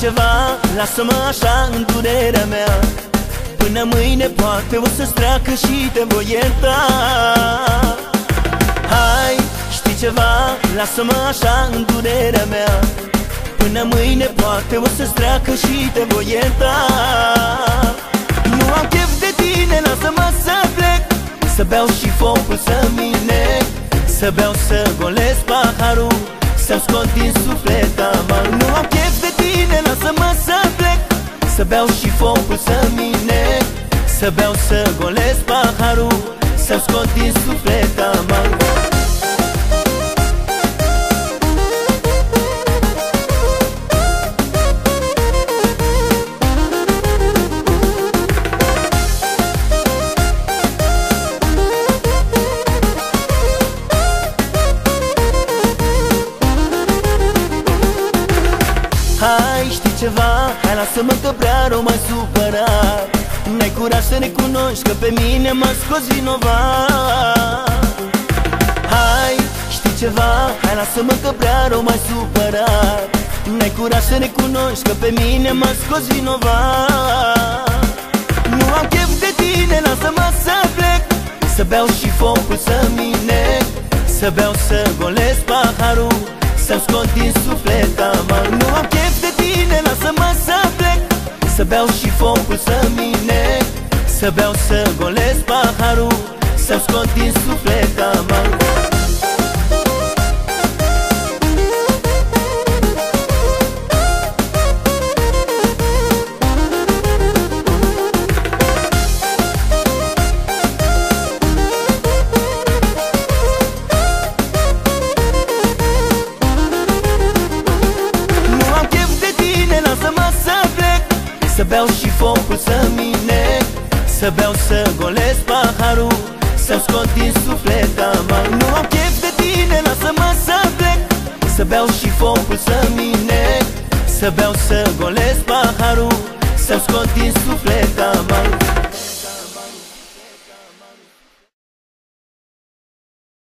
ceva? Lasă-mă așa în durerea mea. Până mâine poate o să-ți treacă și te voi ierta. Hai, știi ceva? Lasă-mă așa în durerea mea. Până mâine poate o să-ți treacă și te voi ierta. Nu am chef de tine, lasă-mă să plec. Să beau și focul să mine. Să beau să golesc paharul Să-mi scot din suflet amar Nu am chef de Să beau și focul să mine Să beau să golesc paharul Să-mi scot din suflet amar ceva? Hai lasă-mă că prea rău mai supărat. N-ai curaj să recunoști că pe mine m-a scos vinovat. Hai, știi ceva? Hai lasă-mă că prea rău mai supărat. N-ai curaj să recunoști că pe mine m-a scos vinovat. Nu am chef de tine, lasă-mă să plec. Să beau și focul să mine. Să beau să golesc paharul Să-mi scot din suflet amar beau și focul să mine Să beau să golesc paharul Să-mi scot din suflet amar și focul să mine Să beau să golesc paharul Să-mi scot din suflet amar Nu am chef de tine, lasă-mă să plec. Să beau și focul să mine Să beau să golesc paharul Să-mi scot din suflet amar